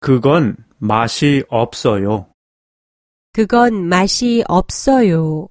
그건 맛이 없어요. 그건 맛이 없어요.